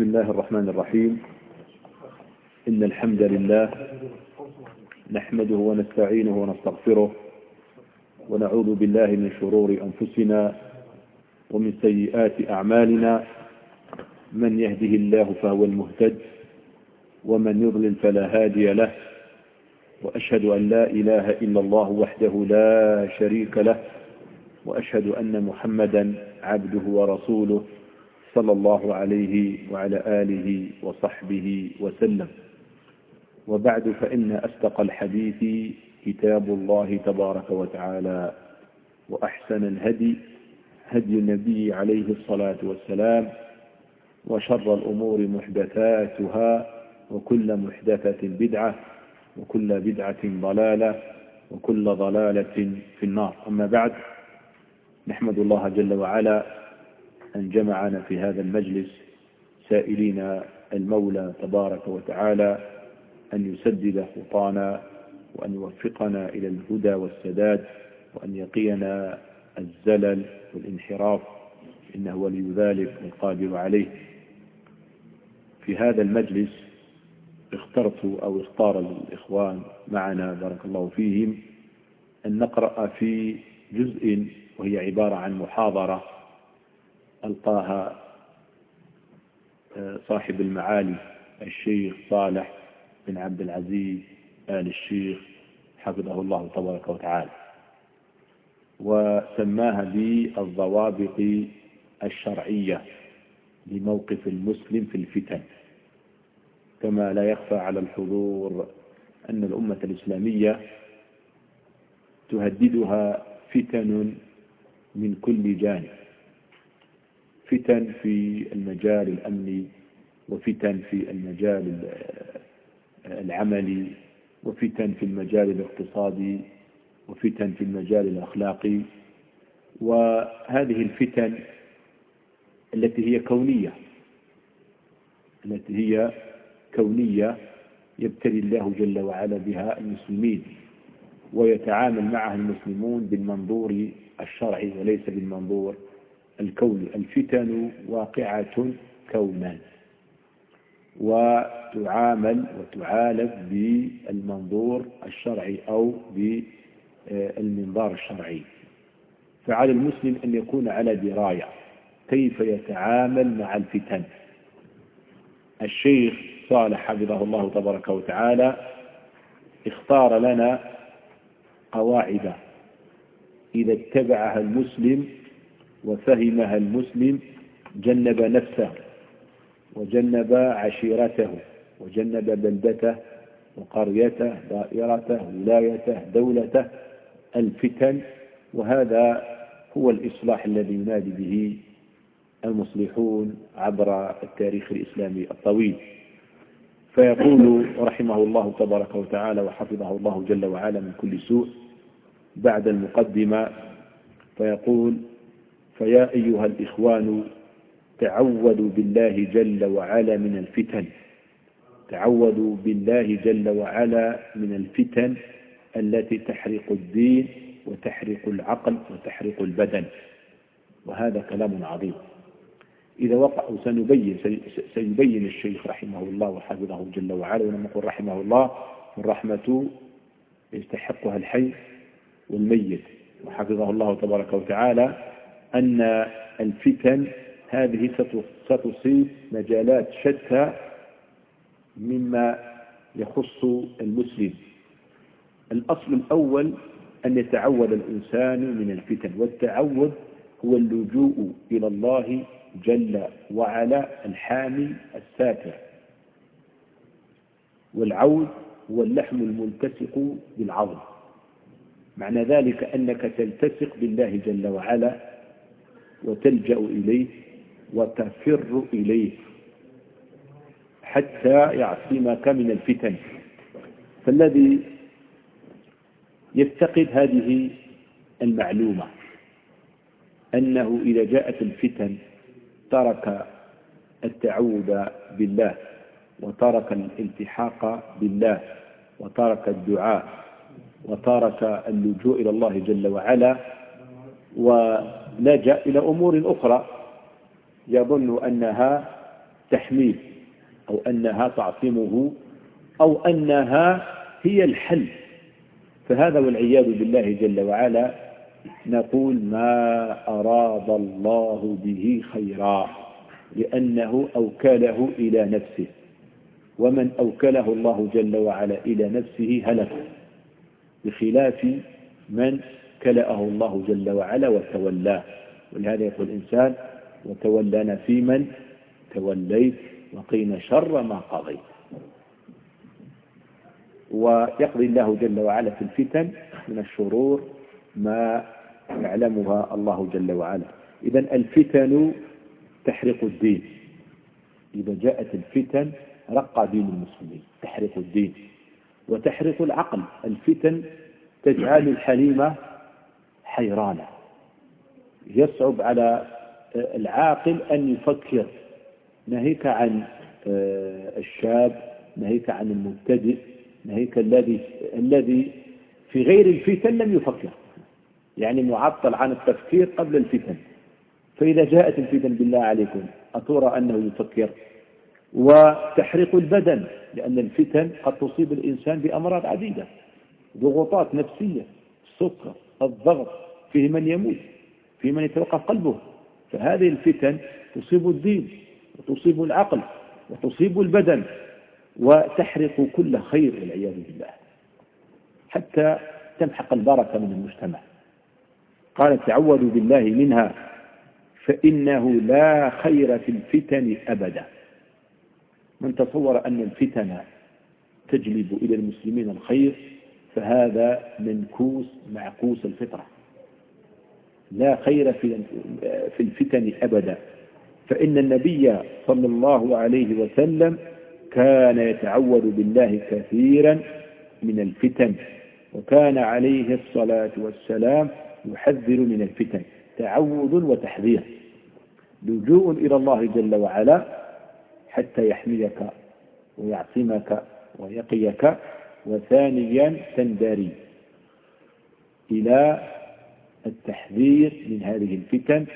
بسم الله الرحمن الرحيم. إن الحمد لله نحمده ونستعينه ونستغفره ونعوذ بالله من شرور أنفسنا ومن سيئات أعمالنا. من يهده الله فهو المهتد ومن يضلل فلا هادي له وأشهد أن لا إله إلا الله وحده لا شريك له وأشهد أن محمدا عبده ورسوله. صلى الله عليه وعلى آله وصحبه وسلم. وبعد فإن أصدق الحديث كتاب الله تبارك وتعالى وأحسن الهدي هدي النبي عليه الصلاة والسلام وشر الأمور محدثاتها وكل محدثة بدعة وكل بدعة ضلالة وكل ضلالة في النار. أما بعد نحمد الله جل وعلا أن جمعنا في هذا المجلس سائلين المولى تبارك وتعالى أن يسدد خطانا وأن يوفقنا إلى الهدى والسداد وأن يقينا الزلل والانحراف إنه ولي ذلك والقادر عليه. في هذا المجلس اخترت أو اختار الإخوان معنا بارك الله فيهم أن نقرأ في جزء وهي عبارة عن محاضرة ألقاها آه، صاحب المعالي الشيخ صالح بن عبد العزيز آل الشيخ حفظه الله تبارك وتعالى. وسماها بالضوابط الشرعية لموقف المسلم في الفتن كما لا يخفى على الحضور أن الأمة الإسلامية تهددها فتن من كل جانب. فتن في المجال الأمني وفتن في المجال العملي وفتن في المجال الاقتصادي وفتن في المجال الأخلاقي. وهذه الفتن التي هي كونية التي هي كونية يبتلي الله جل وعلا بها المسلمين ويتعامل معها المسلمون بالمنظور الشرعي وليس بالمنظور الكوني الفتن واقعة كونا وتعامل وتعالج بالمنظور الشرعي أو بالمنظار الشرعي. فعلى المسلم أن يكون على دراية كيف يتعامل مع الفتن. الشيخ صالح حفظه الله تبارك وتعالى اختار لنا قواعد إذا اتبعها المسلم وفهمها المسلم جنب نفسه وجنب عشيرته وجنب بلدته وقريته دائرته ولايته دولته الفتن. وهذا هو الإصلاح الذي ينادي به المصلحون عبر التاريخ الإسلامي الطويل. فيقول رحمه الله تبارك وتعالى وحفظه الله جل وعلا من كل سوء بعد المقدمة فيقول فيا أيها الإخوان تعودوا بالله جل وعلا من الفتن. تعودوا بالله جل وعلا من الفتن التي تحرق الدين وتحرق العقل وتحرق البدن. وهذا كلام عظيم. إذا وقع سنبين سيبين الشيخ رحمه الله وحفظه جل وعلا ولما نقول رحمه الله الرحمة يستحقها الحي والميت. وحفظه الله تبارك وتعالى. أن الفتن هذه ستصيب مجالات شتى مما يخص المسلم. الأصل الأول أن يتعود الإنسان من الفتن والتعود هو اللجوء إلى الله جل وعلا الحامي الساتر والعود هو اللحم الملتصق بالعظم. معنى ذلك أنك تلتصق بالله جل وعلا وتلجأ إليه وتفر إليه حتى يعصمك من الفتن. فالذي يفتقد هذه المعلومة أنه إذا جاءت الفتن ترك التعوذ بالله وترك الالتحاق بالله وترك الدعاء وترك اللجوء إلى الله جل وعلا ولجأ إلى أمور أخرى يظن أنها تحميه أو أنها تعصمه أو أنها هي الحل. فهذا والعياذ بالله جل وعلا نقول ما أراد الله به خيرا لأنه أوكله إلى نفسه ومن أوكله الله جل وعلا إلى نفسه هلك بخلاف من كلأه الله جل وعلا وتولاه. ولهذا يقول الإنسان وتولانا في من؟ توليت وقينا شر ما قضيت. ويقضي الله جل وعلا في الفتن من الشرور ما يعلمها الله جل وعلا. إذا الفتن تحرق الدين. إذا جاءت الفتن رقى دين المسلمين تحرق الدين. وتحرق العقل. الفتن تجعل الحليمة حيرانة. يصعب على العاقل أن يفكر. ناهيك عن آه، الشاب ناهيك عن المبتدئ ناهيك الذي الذي في غير الفتن لم يفكر. يعني معطل عن التفكير قبل الفتن. فإذا جاءت الفتن بالله عليكم أترى أنه يفكر؟ وتحرق البدن لأن الفتن قد تصيب الإنسان بأمراض عديدة. ضغوطات نفسية السكر الضغط فيه من يموت فيه من يتوقف قلبه. فهذه الفتن تصيب الدين وتصيب العقل وتصيب البدن وتحرق كل خير والعياذ بالله. حتى تمحق البركة من المجتمع. قال تعوذوا بالله منها فإنه لا خير في الفتن أبدا. من تصور أن الفتن تجلب إلى المسلمين الخير فهذا منكوس معكوس الفطرة. لا خير في الفتن أبدا. فإن النبي صلى الله عليه وسلم كان يتعوذ بالله كثيرا من الفتن وكان عليه الصلاة والسلام يحذر من الفتن تعوذ وتحذير. لجوء إلى الله جل وعلا حتى يحميك ويعصمك ويقيك وثانيا تندري إلى التحذير من هذه الفتن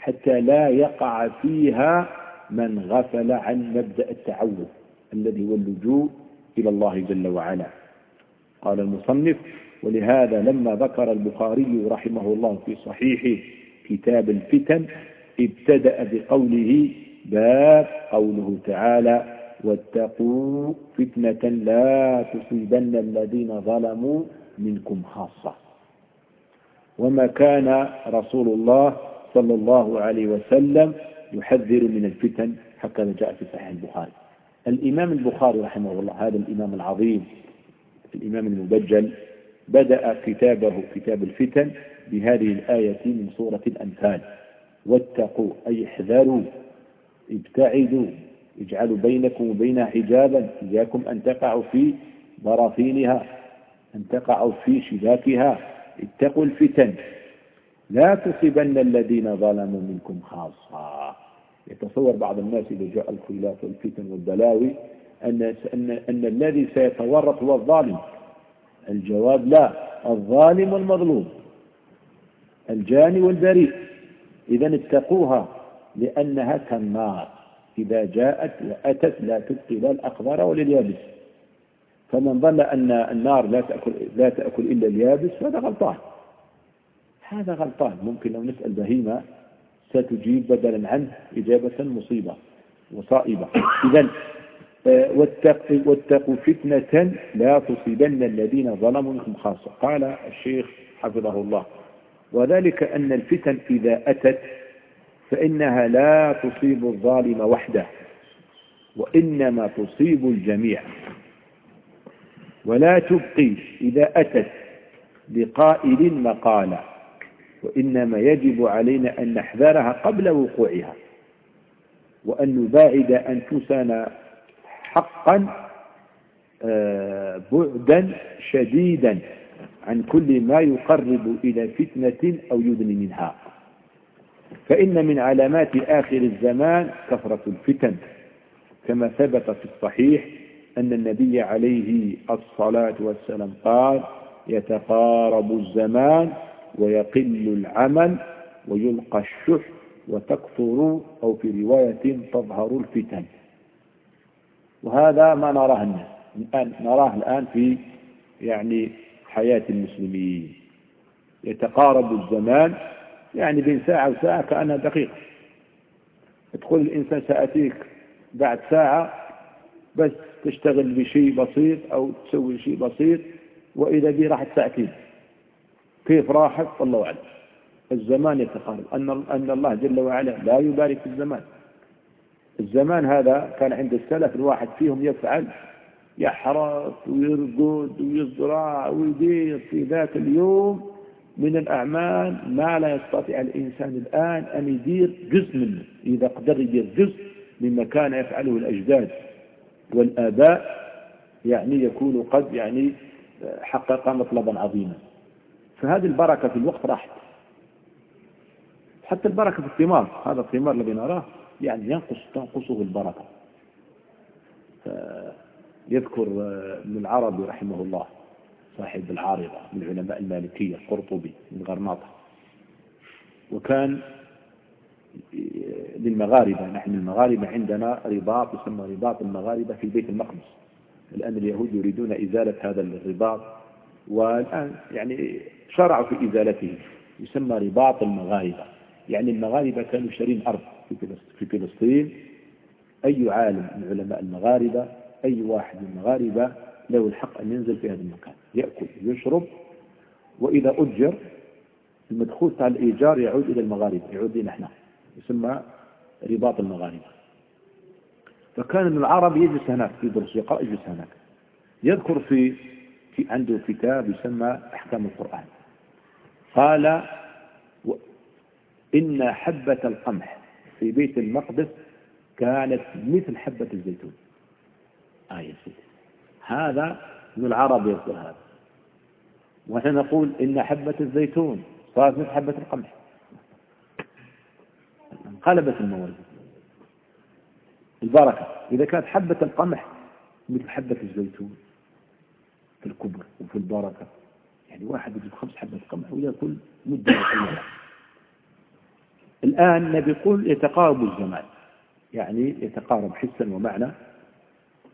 حتى لا يقع فيها من غفل عن مبدأ التعوذ الذي هو اللجوء إلى الله جل وعلا. قال المصنف ولهذا لما ذكر البخاري رحمه الله في صحيحه كتاب الفتن ابتدأ بقوله باب قوله تعالى واتقوا فتنة لا تصيبن الذين ظلموا منكم خاصة. وما كان رسول الله صلى الله عليه وسلم يحذر من الفتن هكذا جاء في صحيح البخاري. الإمام البخاري رحمه الله هذا الإمام العظيم الإمام المبجل بدأ كتابه كتاب الفتن بهذه الآية من سورة الأنفال. واتقوا أي احذروا ابتعدوا. اجعلوا بينكم وبينها حجابا إياكم أن تقعوا في براثينها أن تقعوا في شباكها. اتقوا الفتن. لا تصيبن الذين ظلموا منكم خاصة. يتصور بعض الناس إذا جاء الخلاف والفتن والبلاوي أن, أن, أن الذي سيتورط هو الظالم. الجواب لا. الظالم والمظلوم. الجاني والبريء. إذا اتقوها لأنها كالنار إذا جاءت وأتت لا تبقي لا الأخضر ولا اليابس. فمن ظن أن النار لا تأكل, لا تأكل إلا اليابس فهذا غلطان. هذا غلطان. ممكن لو نسأل بهيمة ستجيب بدلا عنه إجابة مصيبة وصائبة. إذا آه، واتقوا فتنة لا تصيبن الذين ظلموا منكم خاصة. قال الشيخ حفظه الله. وذلك أن الفتن إذا أتت فإنها لا تصيب الظالم وحده وإنما تصيب الجميع. ولا تبقي إذا أتت لقائل مقالا وإنما يجب علينا أن نحذرها قبل وقوعها وأن نباعد أنفسنا حقا آه، بعدا شديدا عن كل ما يقرب إلى فتنة أو يدني منها. فإن من علامات آخر الزمان كثرة الفتن كما ثبت في الصحيح أن النبي عليه الصلاة والسلام قال يتقارب الزمان ويقل العمل ويلقى الشح وتكثر أو في رواية تظهر الفتن. وهذا ما نراه الناس الآن نراه الآن في يعني حياة المسلمين. يتقارب الزمان يعني بين ساعة وساعة كأنها دقيقة تدخل الإنسان سأتيك بعد ساعة بس تشتغل بشيء بسيط أو تسوي شيء بسيط وإذا به راحت ساعتين كيف راحت؟ الله أعلم. الزمان يتقارب. أن أن الله جل وعلا لا يبارك في الزمان. الزمان هذا كان عند السلف الواحد فيهم يفعل. يحرث ويرقد ويزرع ويدير في ذاك اليوم من الأعمال ما لا يستطيع الإنسان الآن أن يدير جزء منه إذا قدر يدير جزء مما كان يفعله الأجداد والآباء يعني يكون قد يعني حقق مطلبا عظيما. فهذه البركة في الوقت راحت. حتى البركة في الثمار هذا الثمار الذي نراه يعني ينقص تنقصه البركة. يذكر ابن العربي رحمه الله. صاحب العارضة من علماء المالكية القرطبي من غرناطة. وكان للمغاربة. نحن المغاربة عندنا رباط يسمى رباط المغاربة في بيت المقدس. الآن اليهود يريدون إزالة هذا الرباط والآن يعني شرعوا في إزالته يسمى رباط المغاربة. يعني المغاربة كانوا شارين أرض في فلسطين. أي عالم من علماء المغاربة أي واحد من المغاربة له الحق أن ينزل في هذا المكان يأكل ويشرب وإذا أجر المدخول تاع الإيجار يعود إلى المغاربة يعود إلى نحن يسمى رباط المغاربة. فكان العرب يجلس هناك في درس يقرأ يجلس هناك. يذكر في, في عنده كتاب يسمى أحكام القرآن. قال إن حبة القمح في بيت المقدس كانت مثل حبة الزيتون. آية سيدي هذا من العرب يذكر هذا. ونحن نقول إن حبة الزيتون صارت مثل حبة القمح. انقلبت الموازين. البركة. إذا كانت حبة القمح مثل حبة الزيتون في الكبر وفي البركة. يعني واحد يجيب خمس حبة قمح ويأكل مدة طويلة الآن نبي يقول يتقارب الزمان يعني يتقارب حسا ومعنى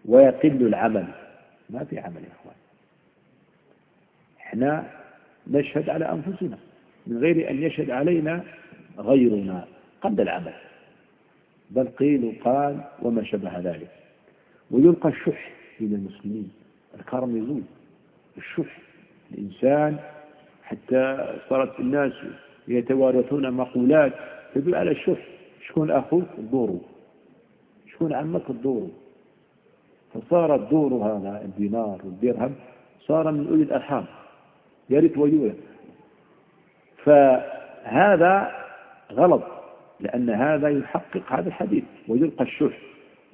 ويقل العمل. ما في عمل يا إخوان. إحنا نشهد على أنفسنا من غير أن يشهد علينا غيرنا قبل العمل. بل قيل وقال وما شبه ذلك. ويلقى الشح بين المسلمين. الكرم يزول. الشح الإنسان حتى صارت الناس يتوارثون مقولات تدل على الشح. شكون أخوك؟ الدور. شكون عمك؟ الدور. فصار الدور هذا الدينار والدرهم صار من أولي الأرحام. يرث ويورث فهذا غلط لأن هذا يحقق هذا الحديث ويلقى الشح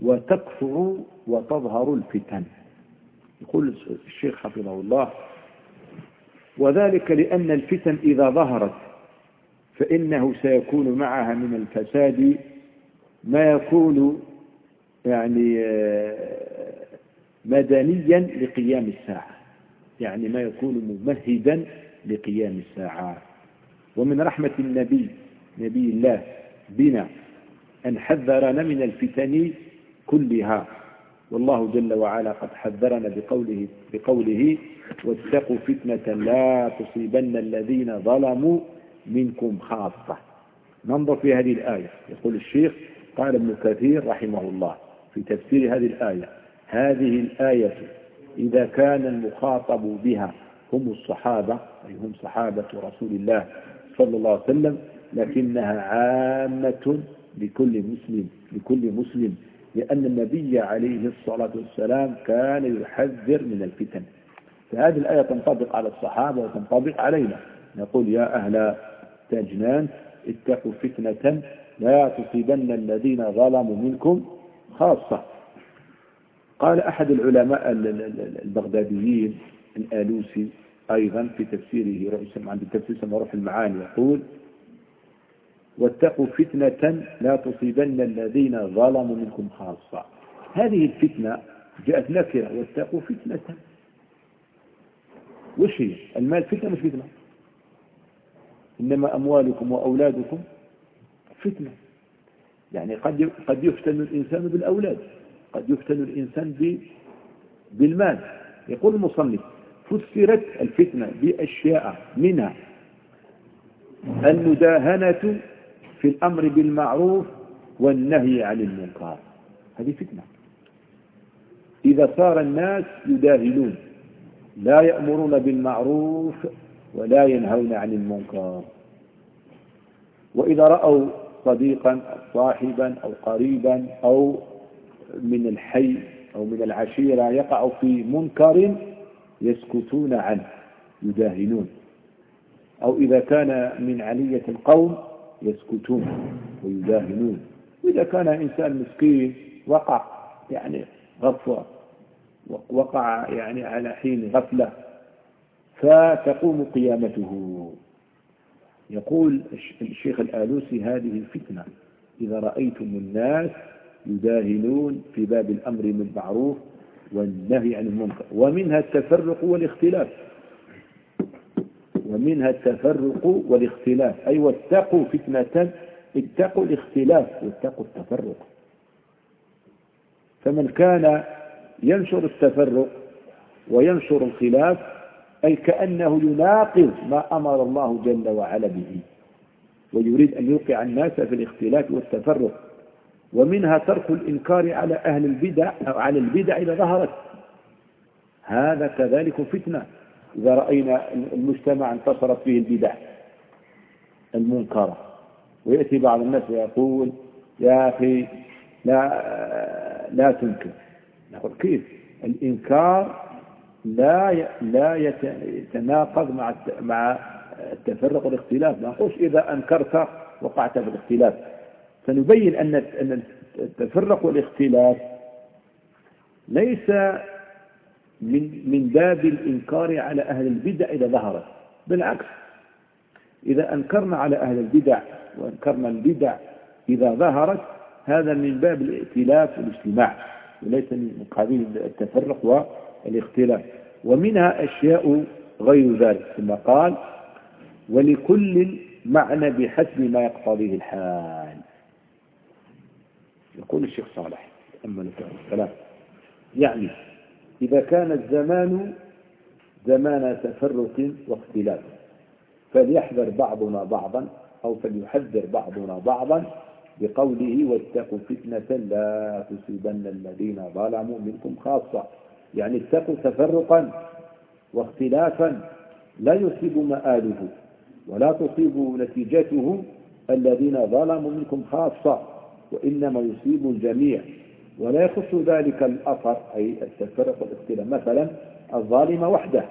وتكفر وتظهر الفتن. يقول الشيخ حفظه الله وذلك لأن الفتن إذا ظهرت فإنه سيكون معها من الفساد ما يكون يعني آه، مدنيا لقيام الساعة. يعني ما يكون ممهدا لقيام الساعة. ومن رحمة النبي نبي الله بنا أن حذرنا من الفتن كلها. والله جل وعلا قد حذرنا بقوله, بقوله واتقوا فتنة لا تصيبن الذين ظلموا منكم خاصة. ننظر في هذه الآية. يقول الشيخ قال ابن كثير رحمه الله. في تفسير هذه الآية. هذه الآية إذا كان المخاطب بها هم الصحابة أي هم صحابة رسول الله صلى الله عليه وسلم لكنها عامة لكل مسلم لكل مسلم لأن النبي عليه الصلاة والسلام كان يحذر من الفتن. فهذه الآية تنطبق على الصحابة وتنطبق علينا. نقول يا أهل تجنان اتقوا فتنة لا تصيبن الذين ظلموا منكم خاصة. قال أحد العلماء البغداديين الآلوسي أيضا في تفسيره رئيس عند التفسير روح المعاني يقول واتقوا فتنة لا تصيبن الذين ظلموا منكم خاصة. هذه الفتنة جاءت نكرة واتقوا فتنة. وش هي؟ المال فتنة مش فتنة؟ إنما أموالكم وأولادكم فتنة. يعني قد قد يفتن الإنسان بالأولاد قد يفتن الإنسان بالمال. يقول المصنف فسرت الفتنة بأشياء منها. المداهنة في الأمر بالمعروف والنهي عن المنكر. هذه فتنة. إذا صار الناس يداهنون لا يأمرون بالمعروف ولا ينهون عن المنكر. وإذا رأوا صديقا أو صاحبا أو قريبا أو من الحي أو من العشيرة يقع في منكر يسكتون عنه يداهنون. أو إذا كان من علية القوم يسكتون ويداهنون. وإذا كان إنسان مسكين وقع يعني غفوة وقع يعني على حين غفلة فتقوم قيامته. يقول الشيخ الآلوسي هذه فتنة إذا رأيتم الناس يداهنون في باب الأمر بالمعروف والنهي عن المنكر ومنها التفرق والاختلاف. ومنها التفرق والاختلاف. أي واتقوا فتنة اتقوا الاختلاف واتقوا التفرق. فمن كان ينشر التفرق وينشر الخلاف أي كأنه يناقض ما أمر الله جل وعلا به ويريد أن يوقع الناس في الاختلاف والتفرق ومنها ترك الإنكار على أهل البدع أو على البدع إذا ظهرت. هذا كذلك فتنة إذا رأينا المجتمع انتصرت فيه البدع المنكرة. ويأتي بعض الناس ويقول يا أخي لا لا تنكر. نقول كيف؟ الإنكار لا لا يتناقض مع مع التفرق والاختلاف. ما نقولش إذا أنكرت وقعت في الاختلاف. سنبين أن أن التفرق والاختلاف ليس من من باب الإنكار على أهل البدع إذا ظهرت. بالعكس إذا أنكرنا على أهل البدع وأنكرنا البدع إذا ظهرت هذا من باب الائتلاف والاجتماع وليس من قبيل التفرق والاختلاف. ومنها أشياء غير ذلك ثم قال ولكل معنى بحسب ما يقتضيه الحال. يقول الشيخ صالح تأمل الكلام. يعني إذا كان الزمان زمان تفرق واختلاف فليحذر بعضنا بعضا أو فليحذر بعضنا بعضا بقوله واتقوا فتنة لا تصيبن الذين ظلموا منكم خاصة. يعني اتقوا تفرقا واختلافا لا يصيب مآله ولا تصيب نتيجته الذين ظلموا منكم خاصة وإنما يصيب الجميع ولا يخص ذلك الأثر أي التفرق والاختلاف. مثلا الظالم وحده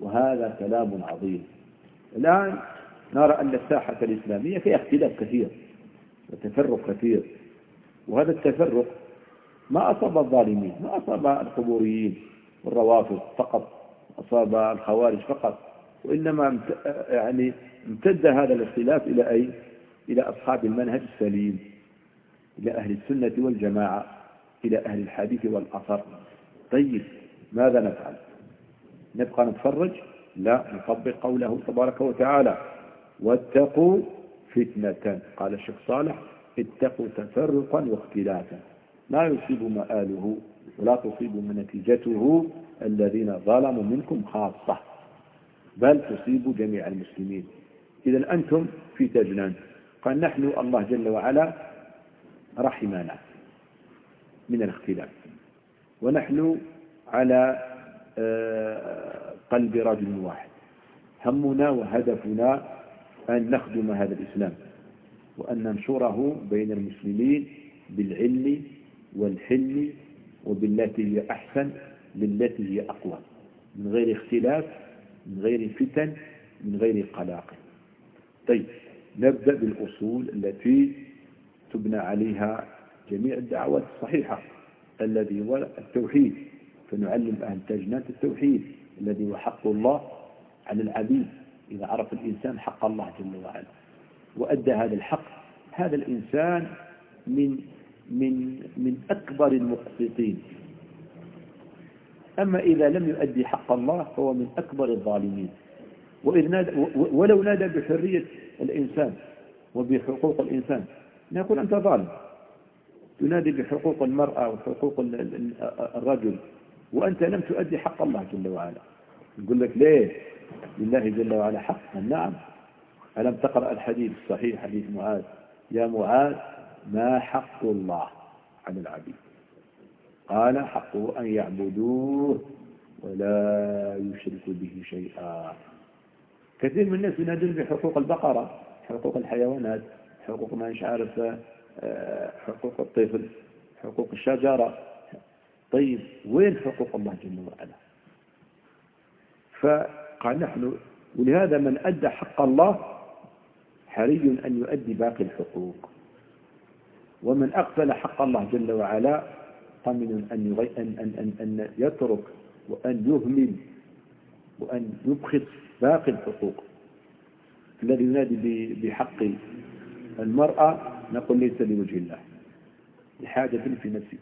وهذا كلام عظيم. الآن نرى أن الساحة الإسلامية فيها اختلاف كثير وتفرق كثير وهذا التفرق ما أصاب الظالمين ما أصاب القبوريين والروافض فقط أصاب الخوارج فقط وإنما يعني امتد هذا الاختلاف إلى أي إلى أصحاب المنهج السليم إلى أهل السنة والجماعة إلى أهل الحديث والأثر. طيب ماذا نفعل؟ نبقى نتفرج؟ لا نطبق قوله تبارك وتعالى واتقوا فتنة. قال الشيخ صالح اتقوا تفرقا واختلافا. لا يصيب مآله ولا تصيب نتيجته الذين ظلموا منكم خاصة بل تصيب جميع المسلمين. إذا أنتم في تجنان. قال نحن الله جل وعلا رحمنا من الاختلاف. ونحن على آه، قلب رجل واحد. همنا وهدفنا أن نخدم هذا الإسلام وأن ننشره بين المسلمين بالعلم والحلم وبالتي هي أحسن للتي هي أقوى. من غير اختلاف من غير فتن من غير قلاق طيب نبدأ بالأصول التي تبنى عليها جميع الدعوات الصحيحة. الذي هو التوحيد. فنعلم أهل تجنات التوحيد. الذي هو حق الله على العبيد. إذا عرف الإنسان حق الله جل وعلا. وأدى هذا الحق هذا الإنسان من من من أكبر المقسطين. أما إذا لم يؤدي حق الله فهو من أكبر الظالمين. وإذ نادى ولو نادى بحرية الإنسان وبحقوق الإنسان نقول أنت ظالم. تنادي بحقوق المرأة وحقوق الرجل وأنت لم تؤدي حق الله جل وعلا. يقول لك ليه؟ لله جل وعلا حق نعم. ألم تقرأ الحديث الصحيح حديث معاذ؟ يا معاذ ما حق الله على العبيد. قال حقه أن يعبدوه ولا يشركوا به شيئا. كثير من الناس ينادون بحقوق البقرة حقوق الحيوانات حقوق ما مش عارف آه، حقوق الطفل حقوق الشجرة. طيب وين حقوق الله جل وعلا؟ فقال نحن ولهذا من أدى حق الله حري أن يؤدي باقي الحقوق. ومن أقبل حق الله جل وعلا طمن أن, أن, أن, أن يترك وأن يهمل وأن يبخس باقي الحقوق الذي ينادي بحق المرأة نقول ليس لوجه الله لحاجة في نفسك.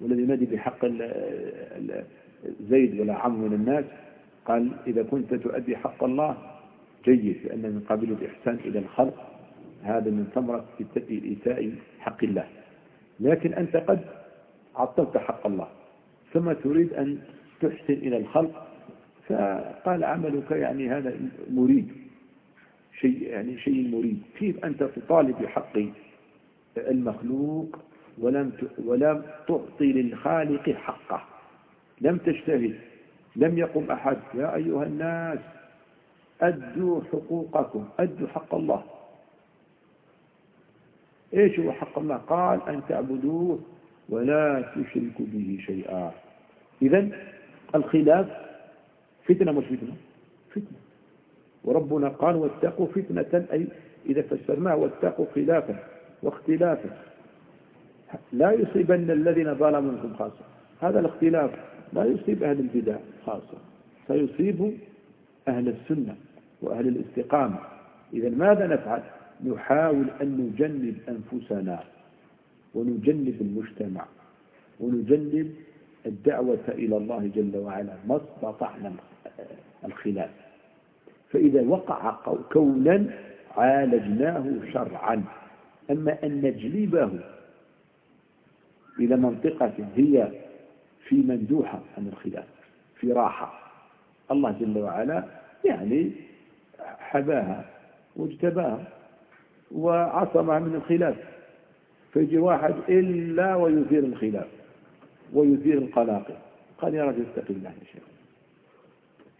والذي ينادي بحق زيد ولا عم من الناس قال إذا كنت تؤدي حق الله جيد لأن من قابل الإحسان إلى الخلق هذا من ثمرة إيتاء حق الله. لكن أنت قد عطلت حق الله. ثم تريد أن تحسن إلى الخلق؟ فقال عملك يعني هذا مريد. شيء يعني شيء مريد. كيف أنت تطالب بحق المخلوق ولم ولم تعطي للخالق حقه؟ لم تجتهد. لم يقم أحد. يا أيها الناس أدوا حقوقكم. أدوا حق الله. إيش هو حق الله؟ قال أن تعبدوه ولا تشركوا به شيئا. إذا الخلاف فتنة مش فتنة. فتنة. وربنا قال واتقوا فتنة أي إذا فسرناه واتقوا خلافا واختلافا. لا يصيبن الذين ظلموا منكم خاصة. هذا الاختلاف لا يصيب أهل البدع خاصة. سيصيب أهل السنة وأهل الاستقامة. إذا ماذا نفعل؟ نحاول أن نجنب أنفسنا ونجنب المجتمع ونجنب الدعوة إلى الله جل وعلا ما استطعنا الخلاف. فإذا وقع كونا عالجناه شرعا. أما أن نجلبه إلى منطقة هي في مندوحة عن الخلاف في راحة. الله جل وعلا يعني حباها واجتباها. وعصمها من الخلاف. فيجي واحد إلا ويثير الخلاف ويثير القلاقل. قال يا رجل اتق الله يا شيخ.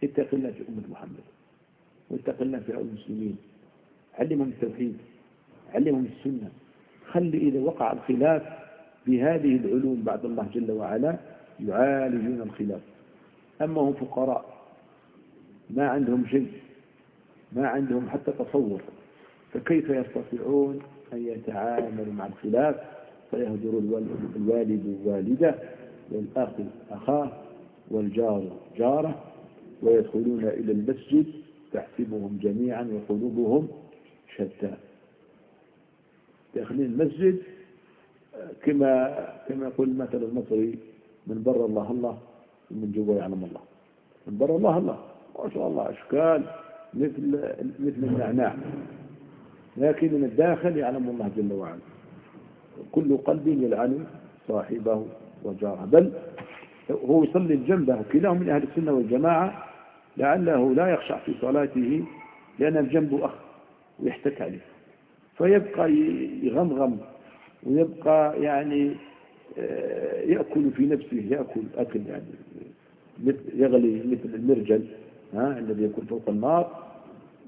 اتق الله في أمة محمد. واتق الله في المسلمين. علمهم التوحيد. علمهم السنة. خلي إذا وقع الخلاف بهذه العلوم بعد الله جل وعلا يعالجون الخلاف. أما هم فقراء. ما عندهم شيء. ما عندهم حتى تصور. فكيف يستطيعون أن يتعاملوا مع الخلاف؟ فيهجر الوالد والده والأخ أخاه والجار جاره ويدخلون إلى المسجد تحسبهم جميعا وقلوبهم شتى. داخلين المسجد كما كما يقول المثل المصري من بر الله الله ومن جوا يعلم الله. من بر الله الله ما شاء الله أشكال مثل مثل النعناع. لكن من الداخل يعلم الله جل وعلا. كل قلب يلعن صاحبه وجاره. بل هو يصلي جنبه كلاهم من أهل السنة والجماعة لعله لا يخشع في صلاته لأن الجنب أخ ويحتك عليه. فيبقى يغمغم ويبقى يعني آه، يأكل في نفسه يأكل أكل يعني يغلي مثل المرجل ها الذي يكون فوق النار.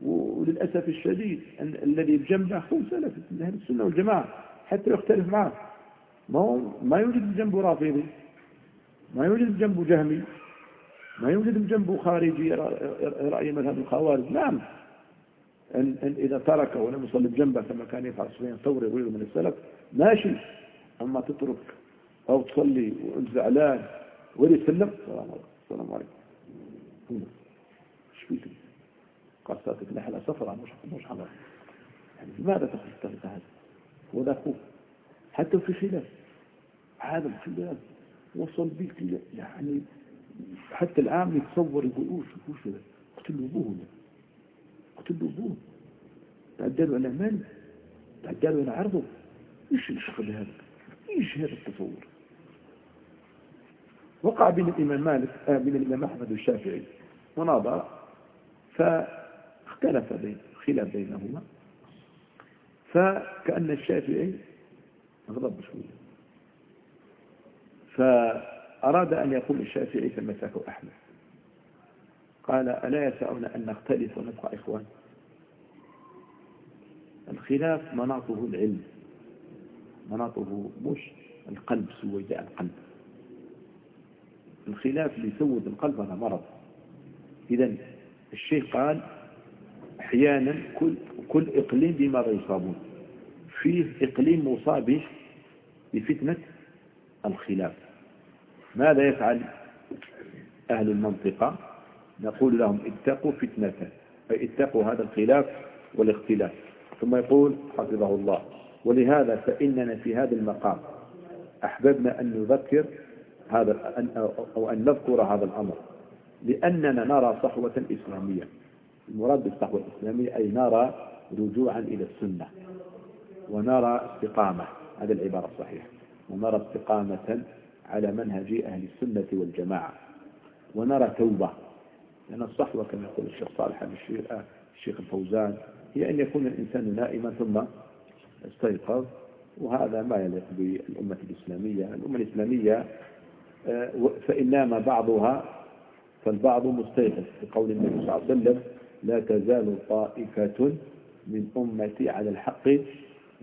وللأسف الشديد أن الذي بجنبه هو سلف من أهل السنة والجماعة حتى يختلف معه. ما هو ما يوجد بجنبه رافضي ما يوجد بجنبه جهمي ما يوجد بجنبه خارجي رأي مذهب الخوارج. نعم. أن, أن إذا ترك ولم يصلي بجنبه كما كان يفعل سفيان الثوري وغيره من السلف ماشي. أما تترك أو تصلي وأنت زعلان ولي سلم السلام عليكم. السلام عليكم. فيك؟ قال نحلة صفرة مش مش حمار يعني لماذا تخصص هذا؟ ولا أخوك حتى في خلاف. هذا الخلاف وصل بك يعني حتى العام يتصور يقول اوش اوش قتلوا ابوه قتلوا ابوه تعدلوا على مال تعدلوا على عرضه. إيش الشغل هذا؟ في هذا التصور؟ وقع بين الإمام مالك آه بين الإمام أحمد والشافعي مناظرة. فاختلف بين خلاف بينهما. فكأن الشافعي غضب شوية. فأراد أن يقول الشافعي فمسكه أحمد. قال ألا يسعون أن نختلف ونبقى إخوان؟ الخلاف مناطه العلم. مناطه مش القلب سويداء القلب. الخلاف اللي يسود القلب هذا مرض. إذا الشيخ قال أحيانا كل, كل إقليم بماذا يصابون. فيه إقليم مصاب بفتنة الخلاف. ماذا يفعل أهل المنطقة؟ نقول لهم اتقوا فتنة أي اتقوا هذا الخلاف والاختلاف. ثم يقول حفظه الله ولهذا فإننا في هذا المقام أحببنا أن نذكر هذا أو أن نذكر هذا الأمر لأننا نرى صحوة إسلامية. المراد بالصحوة الإسلامية أي نرى رجوعا إلى السنة ونرى استقامة هذه العبارة الصحيحة. ونرى استقامة على منهج أهل السنة والجماعة. ونرى توبة لأن الصحوة كما يقول الشيخ صالح الشيخ الفوزان هي أن يكون الإنسان نائما ثم استيقظ وهذا ما يليق بالأمة الإسلامية. الأمة الإسلامية آه، فإن نام بعضها فالبعض مستيقظ في قول النبي صلى الله عليه وسلم لا تزال طائفة من أمتي على الحق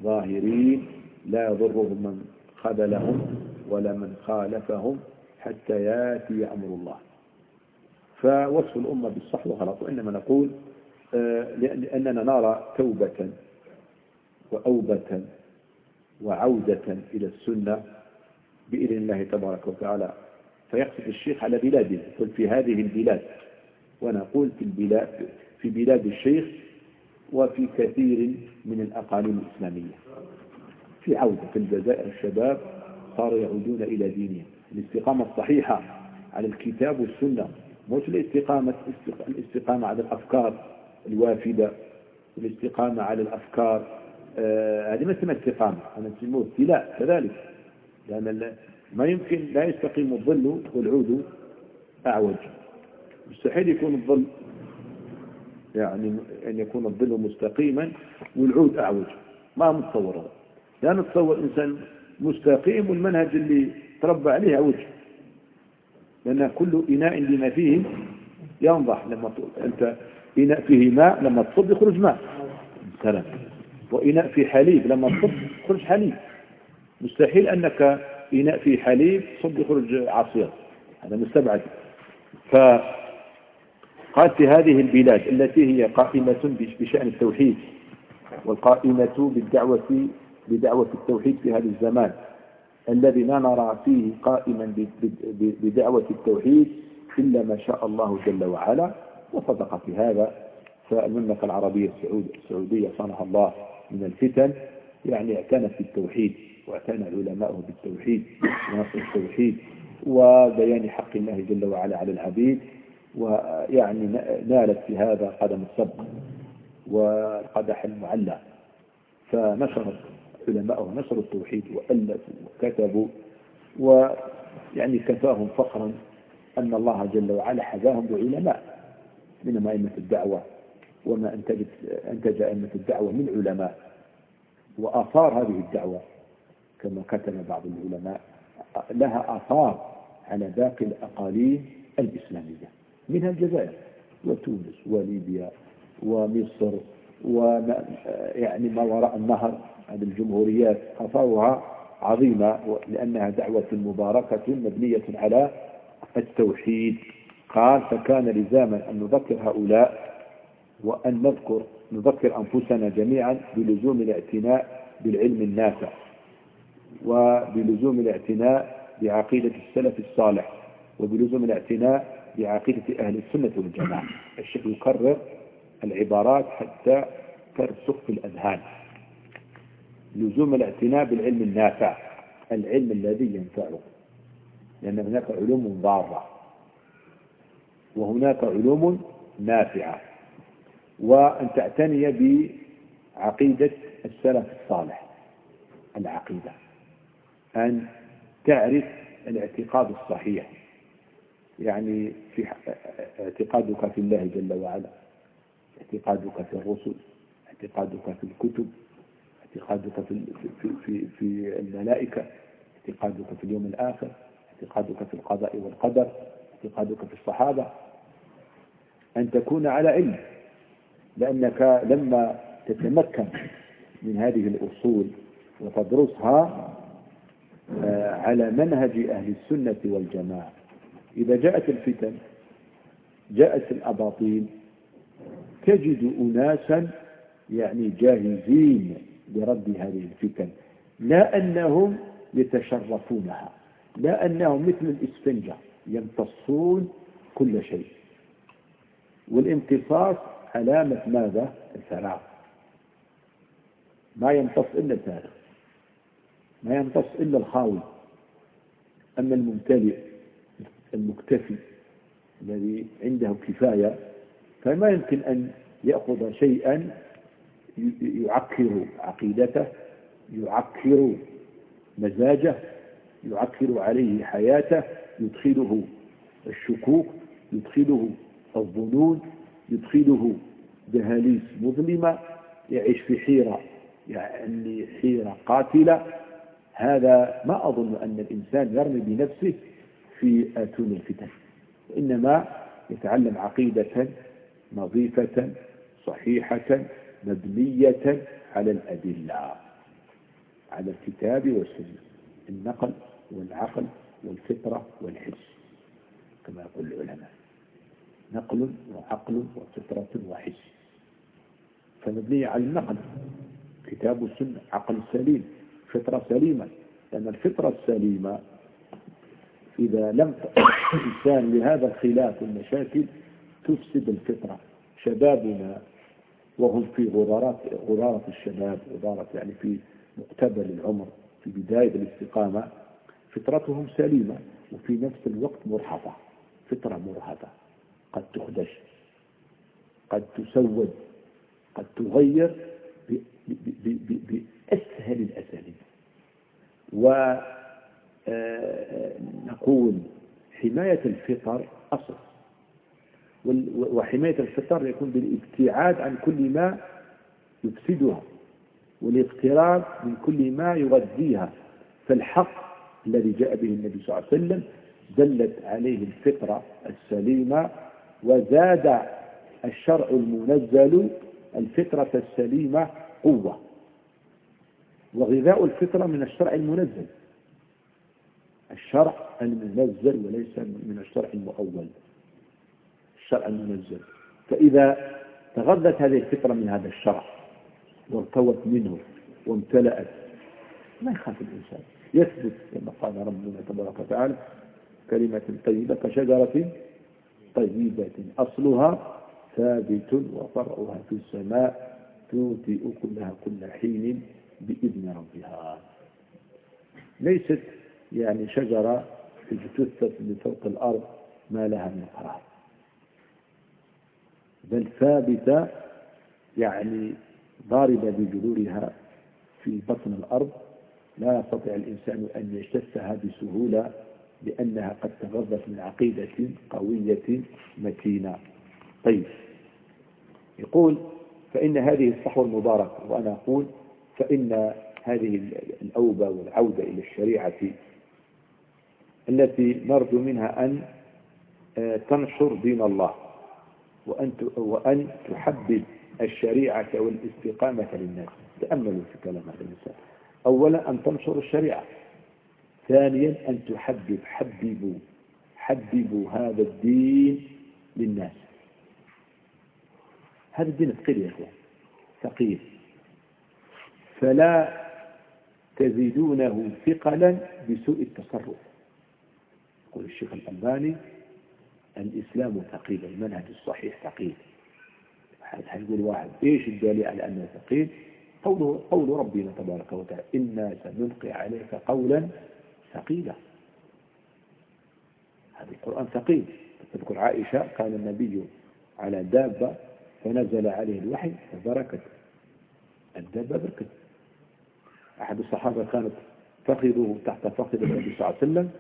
ظاهرين لا يضرهم من خذلهم ولا من خالفهم حتى ياتي أمر الله. فوصف الأمة بالصحوة غلط وإنما نقول آه، لأننا نرى توبة وأوبة وعودة إلى السنة بإذن الله تبارك وتعالى. فيقصد الشيخ على بلاده يقول في هذه البلاد ونقول في البلاد. في بلاد الشيخ وفي كثير من الأقاليم الإسلامية. في عودة في الجزائر الشباب صاروا يعودون إلى دينهم. الاستقامة الصحيحة على الكتاب والسنة مش الاستقامة الاستقامة على الأفكار الوافدة الاستقامة على الأفكار آه هذه ما اسمها استقامة أنا اسمه ابتلاء كذلك. لأن ما يمكن لا يستقيم الظل والعود أعوج. مستحيل يكون الظل يعني أن يكون الظل مستقيما والعود أعوج. ما متصور هذا لا نتصور إنسان مستقيم والمنهج اللي تربى عليه أعوج. لأن كل إناء بما فيه ينضح. لما أنت إناء فيه ماء لما تصب يخرج ماء. سلام. وإناء فيه حليب لما تصب يخرج حليب. مستحيل أنك إناء فيه حليب تصب يخرج عصير. هذا مستبعد. فقال في هذه البلاد التي هي قائمة بشأن التوحيد والقائمة بالدعوة بدعوة التوحيد في هذا الزمان الذي لا نرى فيه قائما بدعوة التوحيد إلا ما شاء الله جل وعلا. وصدق في هذا. فالمملكة العربية السعودية صنعها الله من الفتن يعني اعتنت بالتوحيد واعتنى علماؤه بالتوحيد ونصر التوحيد وبيان حق الله جل وعلا على العبيد. ويعني نالت في هذا قدم السبق والقدح المعلى فنشرت علماءه نشروا التوحيد وألفوا وكتبوا ويعني كفاهم فخرا أن الله جل وعلا حذاهم بعلماء منهم أئمة الدعوة وما أنتجت أنتج أئمة الدعوة من علماء وآثار هذه الدعوة كما كتب بعض العلماء لها آثار على باقي الأقاليم الإسلامية. منها الجزائر وتونس وليبيا ومصر وما يعني ما وراء النهر هذه الجمهوريات آثارها عظيمة لأنها دعوة مباركة مبنية على التوحيد. قال فكان لزاما أن نذكر هؤلاء وأن نذكر نذكر أنفسنا جميعا بلزوم الاعتناء بالعلم النافع وبلزوم الاعتناء بعقيدة السلف الصالح وبلزوم الاعتناء بعقيدة أهل السنة والجماعة. الشيخ يكرر العبارات حتى ترسخ في الأذهان. لزوم الاعتناء بالعلم النافع العلم الذي ينفعه. لأن هناك علوم ضارة. وهناك علوم نافعة. وأن تعتني بعقيدة السلف الصالح. العقيدة. أن تعرف الاعتقاد الصحيح. يعني في اعتقادك في الله جل وعلا اعتقادك في الرسل اعتقادك في الكتب اعتقادك في في في, في الملائكة اعتقادك في اليوم الآخر اعتقادك في القضاء والقدر اعتقادك في الصحابة. أن تكون على علم لأنك لما تتمكن من هذه الأصول وتدرسها آه، على منهج أهل السنة والجماعة. إذا جاءت الفتن جاءت الأباطيل تجد أناسا يعني جاهزين لرد هذه الفتن. لا أنهم يتشرفونها لا أنهم مثل الإسفنجة يمتصون كل شيء. والامتصاص علامة ماذا؟ الفراغ ما يمتص إلا الفارغ ما يمتص إلا الخاوي. أما الممتلئ المكتفي الذي عنده كفاية فما يمكن أن يأخذ شيئا يعكر عقيدته يعكر مزاجه يعكر عليه حياته يدخله الشكوك يدخله الظنون يدخله دهاليز مظلمة يعيش في حيرة يعني حيرة قاتلة. هذا ما أظن أن الإنسان يرمي بنفسه في آتون الفتن. إنما يتعلم عقيدة نظيفة صحيحة مبنية على الأدلة على الكتاب والسنة النقل والعقل والفطرة والحس كما يقول العلماء. نقل وعقل وفطرة وحس فمبنية على النقل. كتاب والسنة عقل سليم فطرة سليمة. لأن الفطرة السليمة إذا لم الإنسان لهذا الخلاف والمشاكل تفسد الفطرة. شبابنا وهم في غرارات غرارة الشباب غرارة يعني في مقتبل العمر في بداية الاستقامة فطرتهم سليمة وفي نفس الوقت مرهفة فطرة مرهفة قد تخدش قد تسود قد تغير بأسهل الأساليب. ونقول حماية الفطر أصل. وحماية الفطر يكون بالابتعاد عن كل ما يفسدها والاقتراب من كل ما يغذيها. فالحق الذي جاء به النبي صلى الله عليه وسلم دلت عليه الفطرة السليمة وزاد الشرع المنزل الفطرة السليمة قوة. وغذاء الفطرة من الشرع المنزل. الشرع المنزل وليس من الشرع المؤول. الشرع المنزل. فإذا تغذت هذه الفطرة من هذا الشرع وارتوت منه وامتلأت ما يخاف الإنسان. يثبت كما قال ربنا تبارك وتعالى كلمة طيبة كشجرة طيبة أصلها ثابت وفرعها في السماء توتئ كلها كل حين بإذن ربها. ليست يعني شجرة اجتثت فوق الأرض ما لها من قرار. بل ثابتة يعني ضاربة بجذورها في بطن الأرض. لا يستطيع الإنسان أن يجتثها بسهولة لأنها قد تغذت من عقيدة قوية متينة. طيب يقول فإن هذه الصحوة المباركة وأنا أقول فإن هذه الأوبة والعودة إلى الشريعة التي نرجو منها أن آه، تنشر دين الله وأن وأن تحبب الشريعة والاستقامة للناس. تأملوا في كلام هذا الإنسان. أولا أن تنشر الشريعة. ثانيا أن تحبب حببوا حببوا هذا الدين للناس. هذا الدين ثقيل يا إخوان. ثقيل. فلا تزيدونه ثقلا بسوء التصرف. يقول الشيخ الألباني الإسلام ثقيل المنهج الصحيح ثقيل. حيقول واحد إيش الدليل على أنه ثقيل؟ قوله قول ربنا تبارك وتعالى إنا سنلقي عليك قولا ثقيلا. هذا القرآن ثقيل. تذكر عائشة كان النبي على دابة فنزل عليه الوحي فبركت. الدابة بركت. أحد الصحابة كانت فخذه تحت فخذ النبي صلى الله عليه وسلم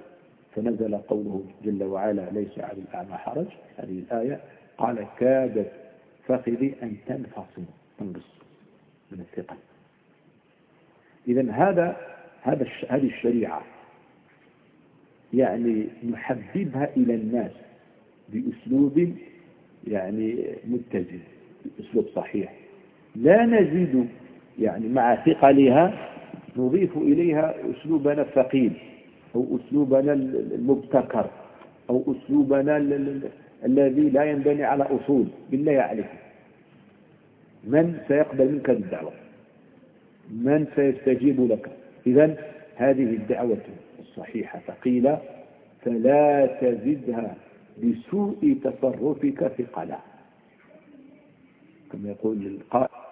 فنزل قوله جل وعلا ليس على الأعمى حرج. هذه الآية قال كادت فخذي أن تنفصل تنقص من الثقل. إذا هذا هذا هذه الشريعة يعني نحببها إلى الناس بأسلوب يعني متزن بأسلوب صحيح. لا نزيد يعني مع ثقلها نضيف إليها أسلوبنا الثقيل. أو أسلوبنا المبتكر أو أسلوبنا الذي لا ينبني على أصول بالله عليك. من سيقبل منك الدعوة؟ من سيستجيب لك؟ إذا هذه الدعوة الصحيحة ثقيلة فلا تزدها بسوء تصرفك ثقلا كما يقول القائل